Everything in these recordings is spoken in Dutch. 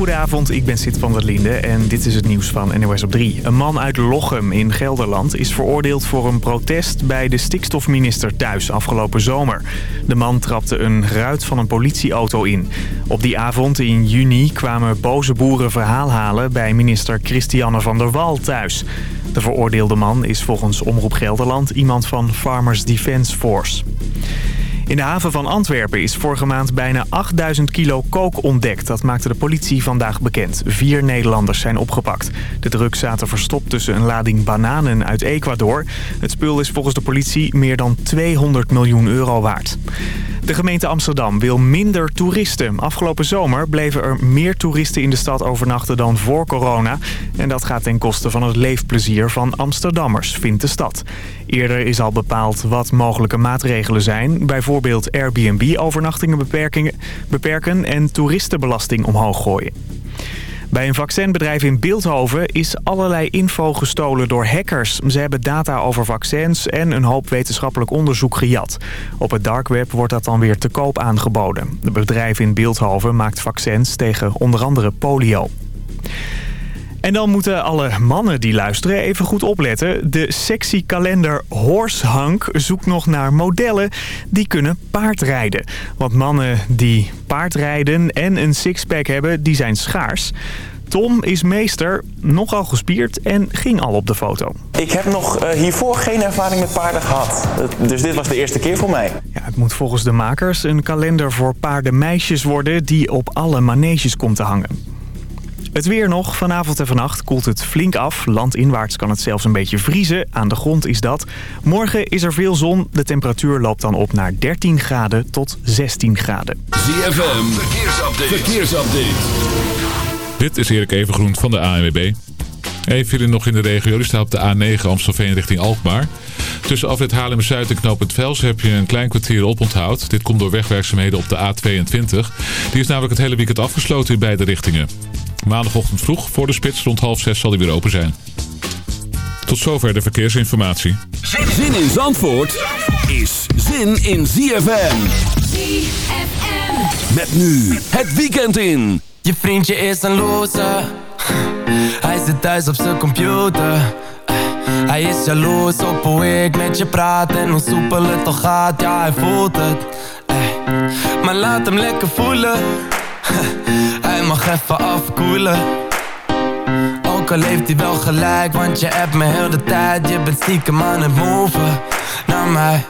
Goedenavond, ik ben Sid van der Linde en dit is het nieuws van NOS op 3. Een man uit Lochem in Gelderland is veroordeeld voor een protest bij de stikstofminister thuis afgelopen zomer. De man trapte een ruit van een politieauto in. Op die avond in juni kwamen boze boeren verhaal halen bij minister Christiane van der Wal thuis. De veroordeelde man is volgens Omroep Gelderland iemand van Farmers Defence Force. In de haven van Antwerpen is vorige maand bijna 8000 kilo kook ontdekt. Dat maakte de politie vandaag bekend. Vier Nederlanders zijn opgepakt. De drugs zaten verstopt tussen een lading bananen uit Ecuador. Het spul is volgens de politie meer dan 200 miljoen euro waard. De gemeente Amsterdam wil minder toeristen. Afgelopen zomer bleven er meer toeristen in de stad overnachten dan voor corona. En dat gaat ten koste van het leefplezier van Amsterdammers, vindt de stad. Eerder is al bepaald wat mogelijke maatregelen zijn. Bijvoorbeeld Airbnb-overnachtingen beperken en toeristenbelasting omhoog gooien. Bij een vaccinbedrijf in Beeldhoven is allerlei info gestolen door hackers. Ze hebben data over vaccins en een hoop wetenschappelijk onderzoek gejat. Op het dark web wordt dat dan weer te koop aangeboden. Het bedrijf in Beeldhoven maakt vaccins tegen onder andere polio. En dan moeten alle mannen die luisteren even goed opletten. De sexy kalender Horsehank zoekt nog naar modellen die kunnen paardrijden. Want mannen die paardrijden en een sixpack hebben, die zijn schaars. Tom is meester, nogal gespierd en ging al op de foto. Ik heb nog uh, hiervoor geen ervaring met paarden gehad. Dus dit was de eerste keer voor mij. Ja, het moet volgens de makers een kalender voor paardenmeisjes worden... die op alle maneges komt te hangen. Het weer nog. Vanavond en vannacht koelt het flink af. Landinwaarts kan het zelfs een beetje vriezen. Aan de grond is dat. Morgen is er veel zon. De temperatuur loopt dan op naar 13 graden tot 16 graden. ZFM, verkeersupdate. verkeersupdate. Dit is Erik Evengroen van de ANWB. Even nog in de regio. Die staat op de A9 Amstelveen richting Alkmaar. Tussen afrit Haarlem-Zuid en knooppunt Vels heb je een klein kwartier oponthoud. Dit komt door wegwerkzaamheden op de A22. Die is namelijk het hele weekend afgesloten in beide richtingen. Maandagochtend vroeg voor de spits rond half zes zal die weer open zijn. Tot zover de verkeersinformatie. Zin in Zandvoort is zin in ZFM. ZFM. Met nu het weekend in. Je vriendje is een loser. Hij zit thuis op zijn computer. Hij is jaloers op hoe ik met je praat en hoe soepel het toch gaat. Ja, hij voelt het. Maar laat hem lekker voelen Mag even afkoelen. Ook al heeft hij wel gelijk Want je hebt me heel de tijd. Je bent stiekem aan het move Naar mij.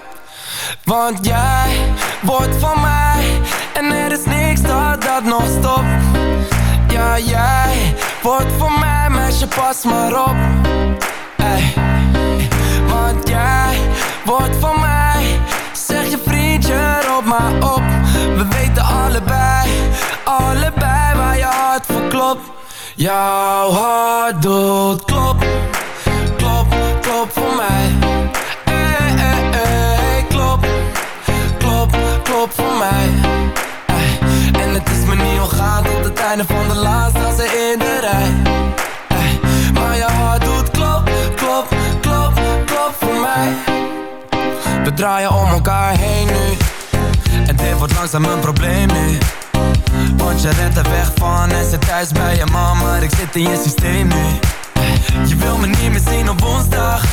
Want jij wordt van mij En er is niks dat dat nog stopt. Ja, jij wordt van mij Meisje, pas maar op. Ey. Want jij wordt van mij Zeg je vriendje, roep maar op. We weten allebei, allebei waar je hart voor klopt. Jouw hart doet klop, klop, klop voor mij. Ey, ey, ey, klop, klop, klop voor mij. En het is me niet omgaan tot het einde van de laatste als in de rij. Maar je hart doet klop, klop, klop, klop voor mij. We draaien om elkaar heen nu. En dit wordt langzaam een probleem nu Want je rent er weg van en zit thuis bij je mama Maar ik zit in je systeem nu. Je wil me niet meer zien op woensdag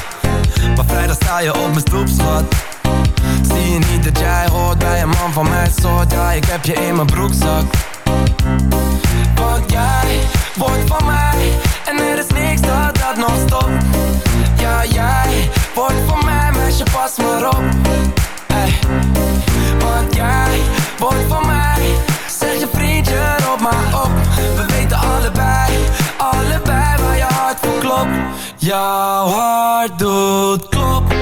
Maar vrijdag sta je op mijn stoep, schat. Zie je niet dat jij hoort bij een man van mijn soort? Ja, ik heb je in mijn broekzak. Want jij wordt van mij En er is niks dat dat nog stopt. Ja, jij wordt van mij, meisje, pas maar op. Ey. Want jij wordt van mij Je vriendje, op maar op. We weten allebei, allebei waar je hart voor klopt. Jouw hart doet klop,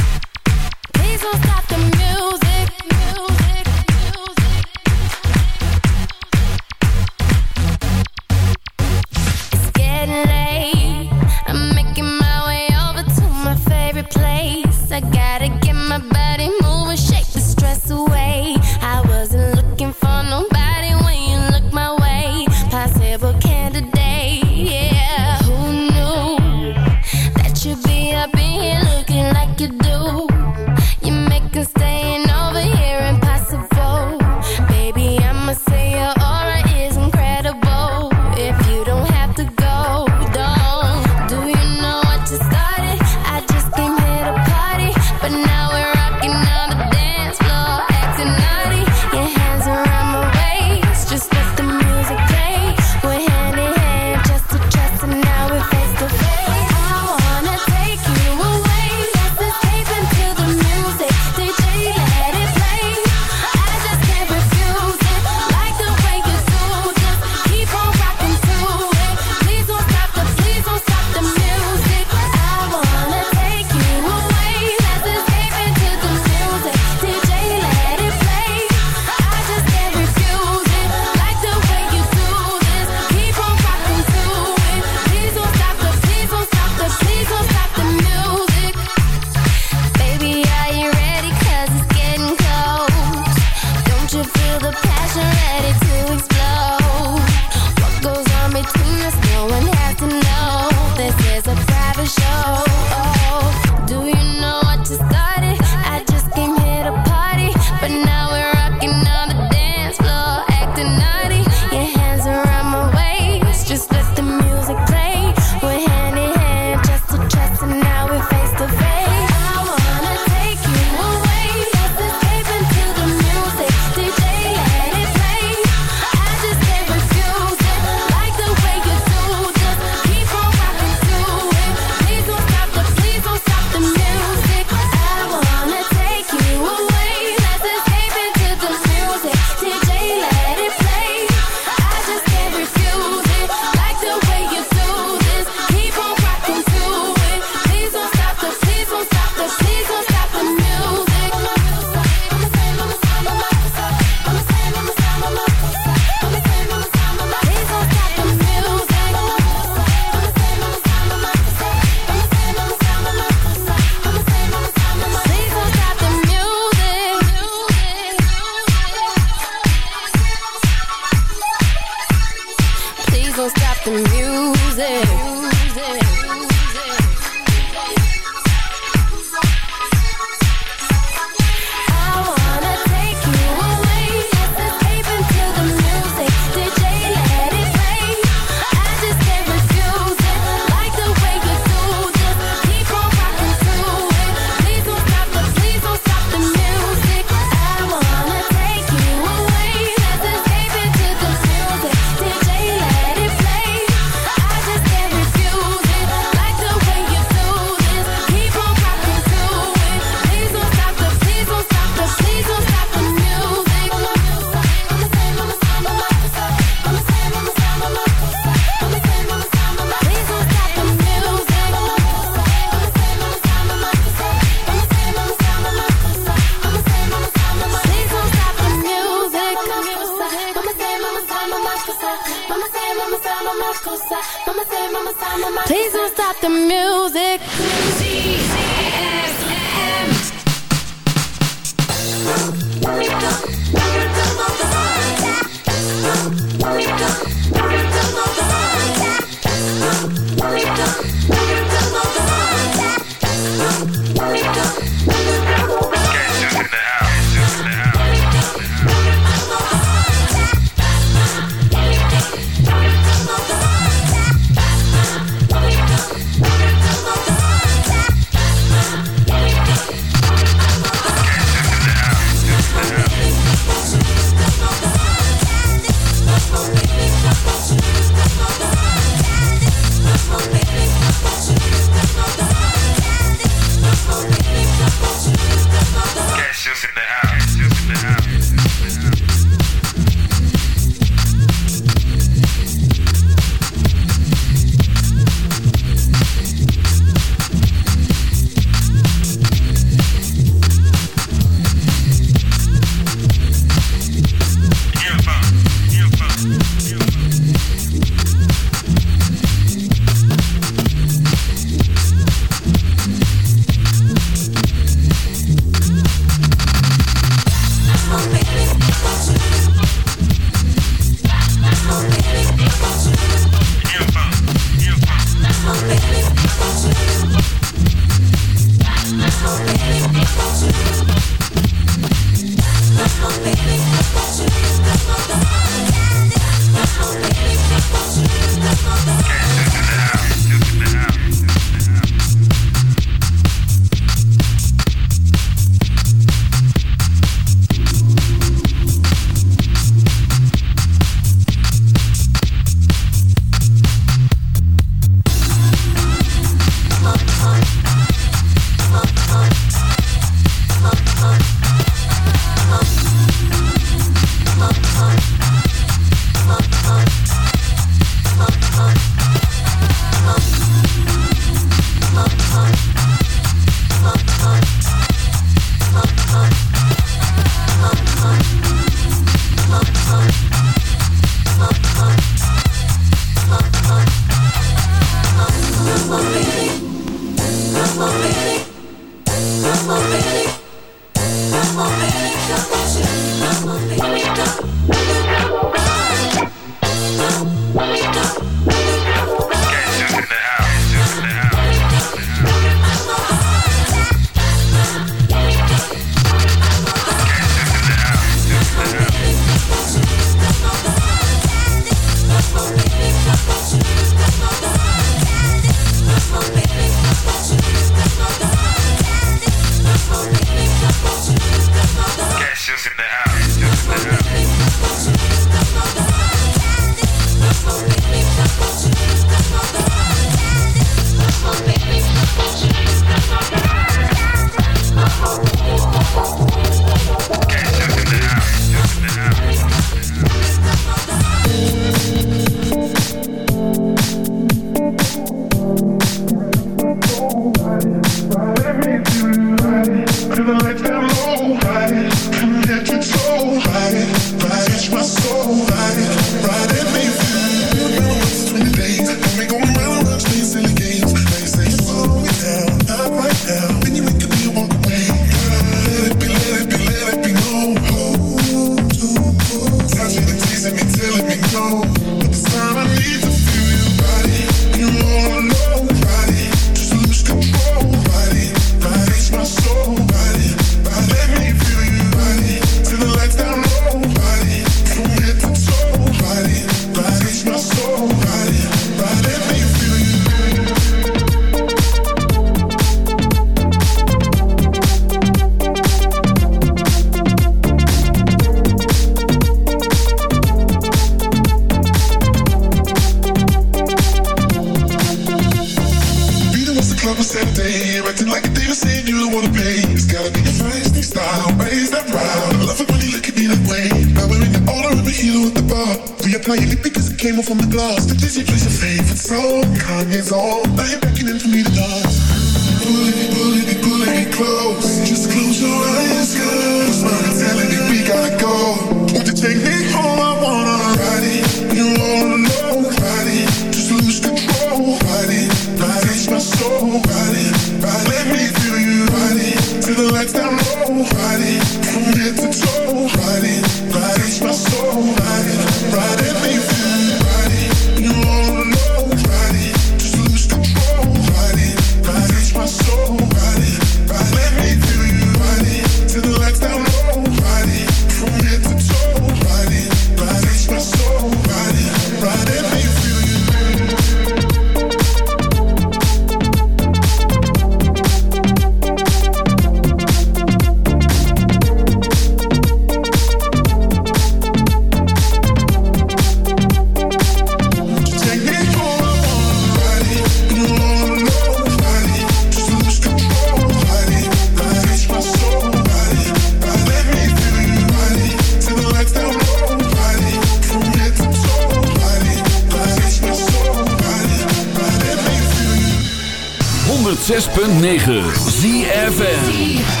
106.9 ZFN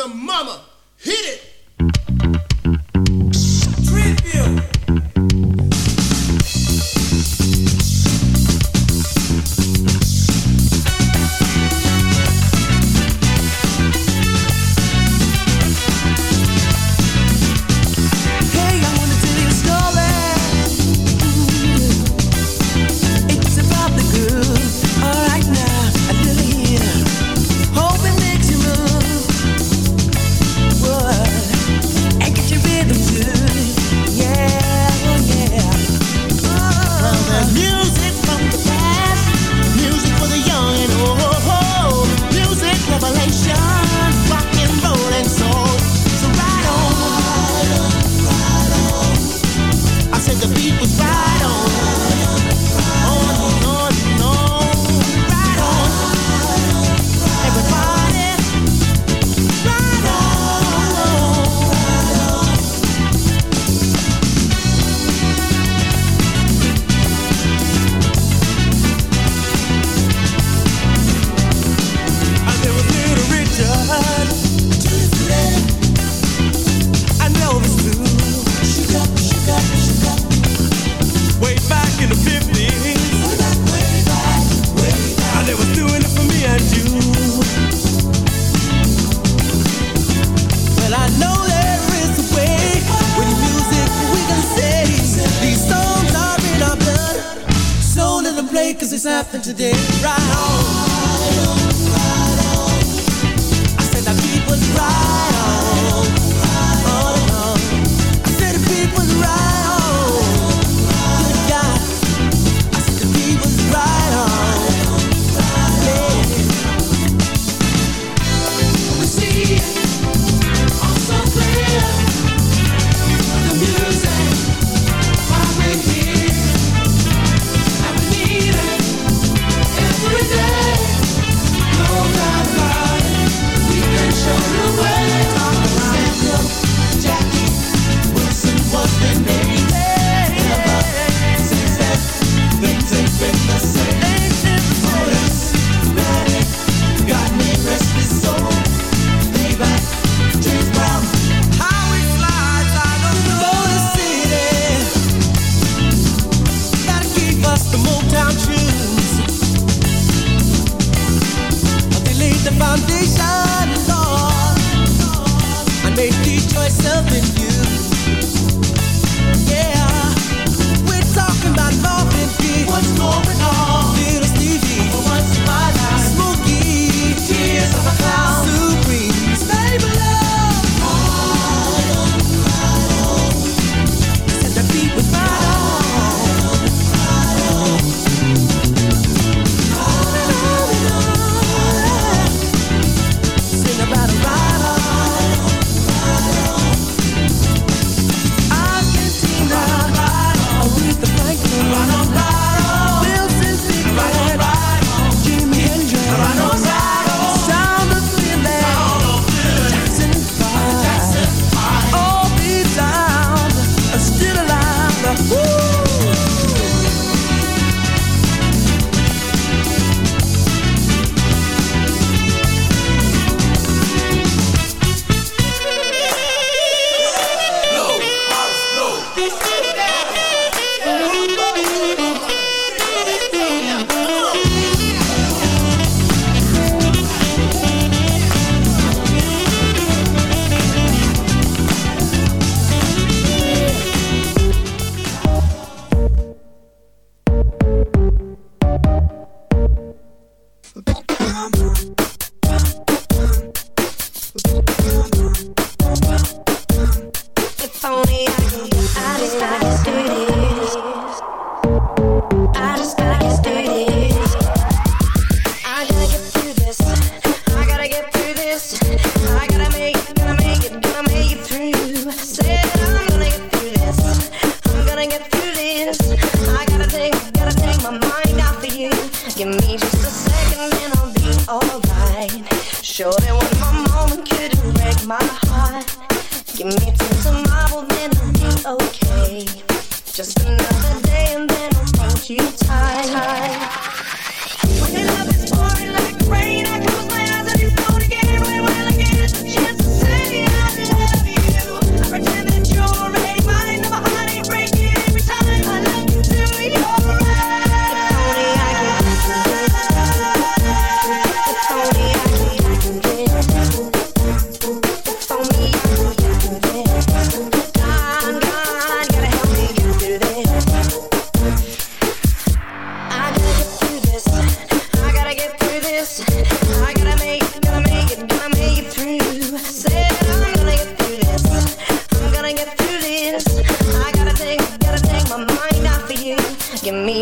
a mama. Hit it.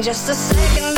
Just a second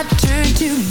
I turn to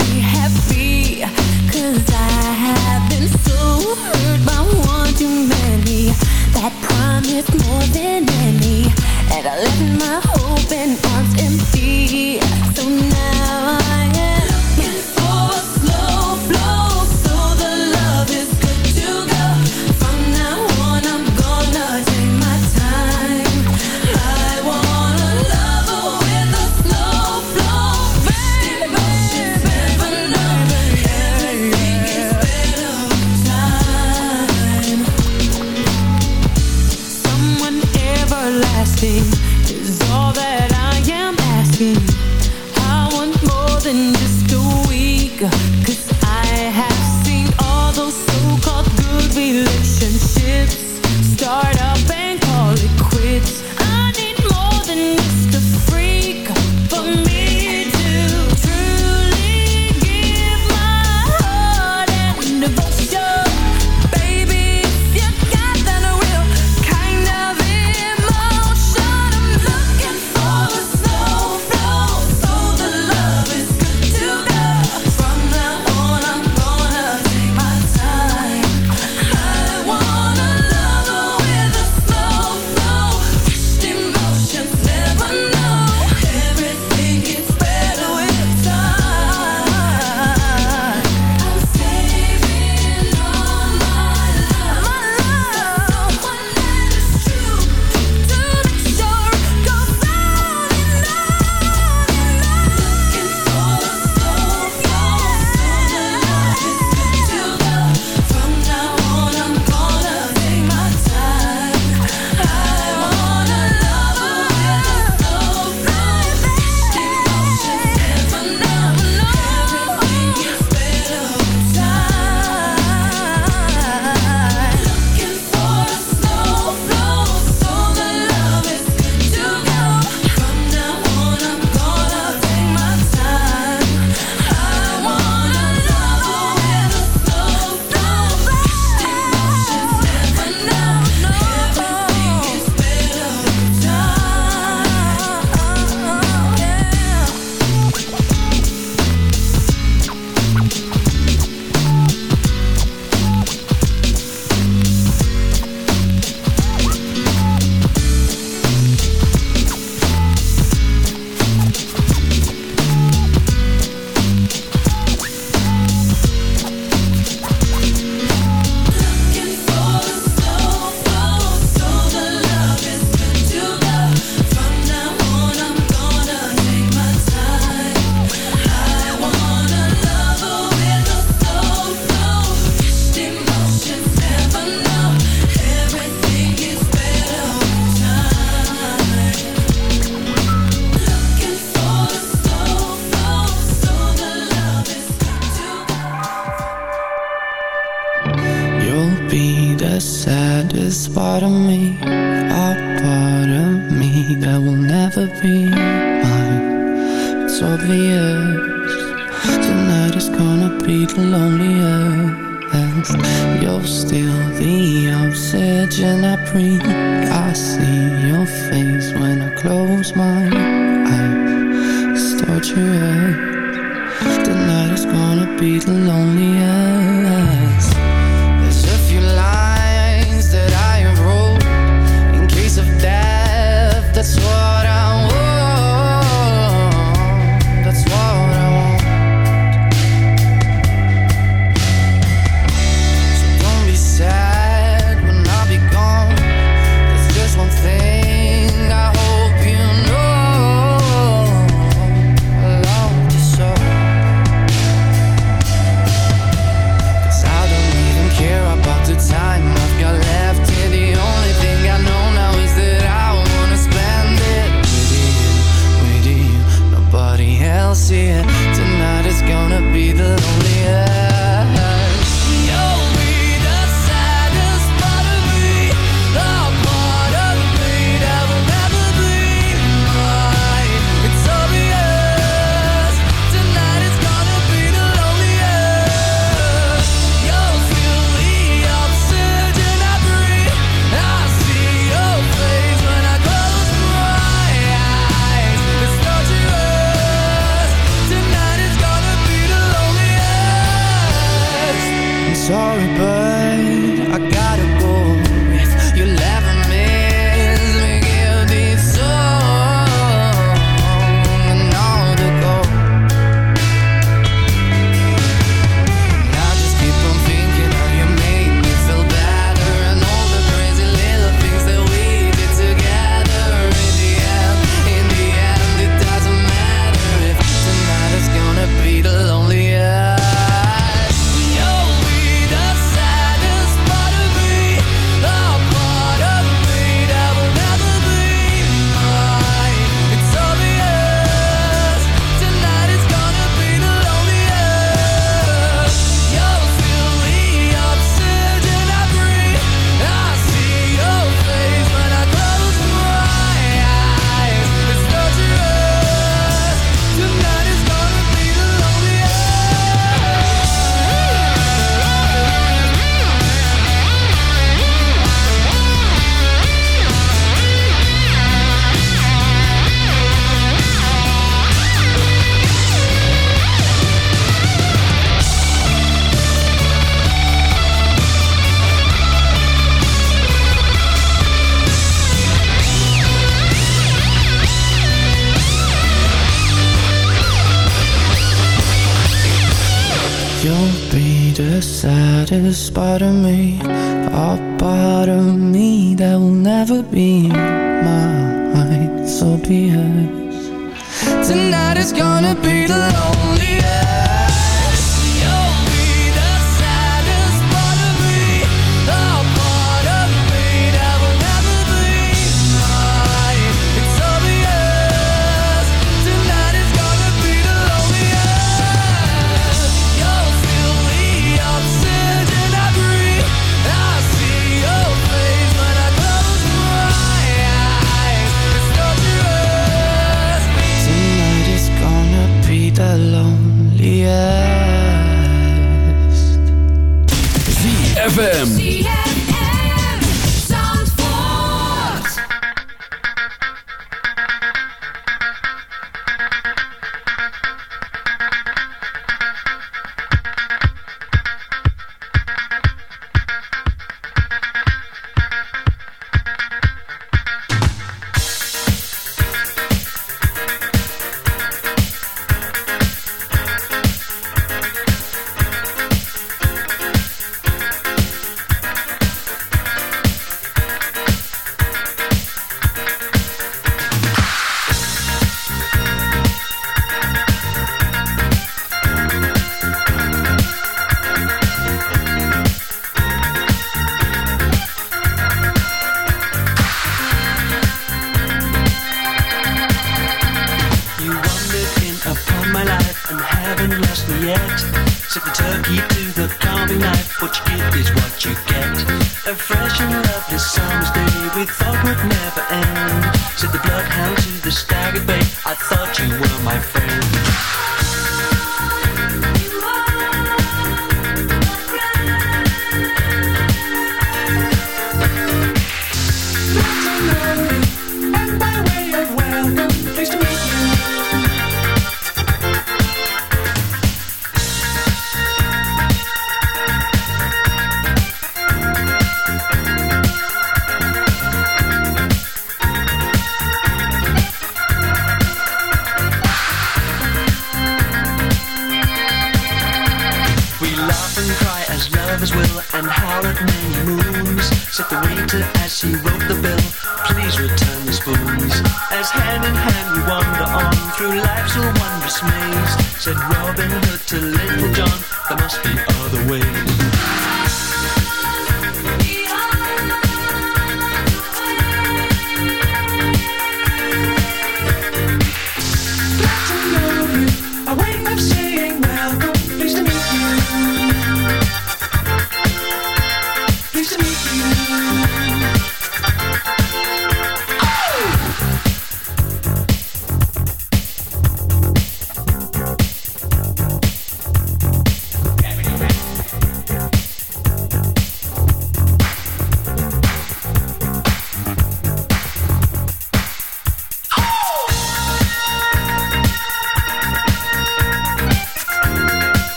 Tonight is gonna be the loneliest.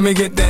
Let me get that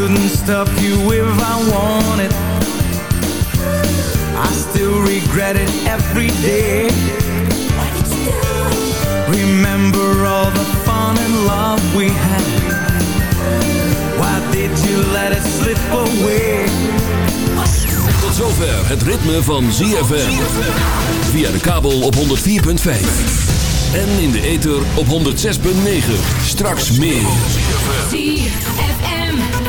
Couldn't stop you if I wanted. I still regret it every day. Remember all the fun and love we had. Why did you let it slip away? Tot zover het ritme van ZFM. Via de kabel op 104.5. En in de ether op 106.9. Straks meer.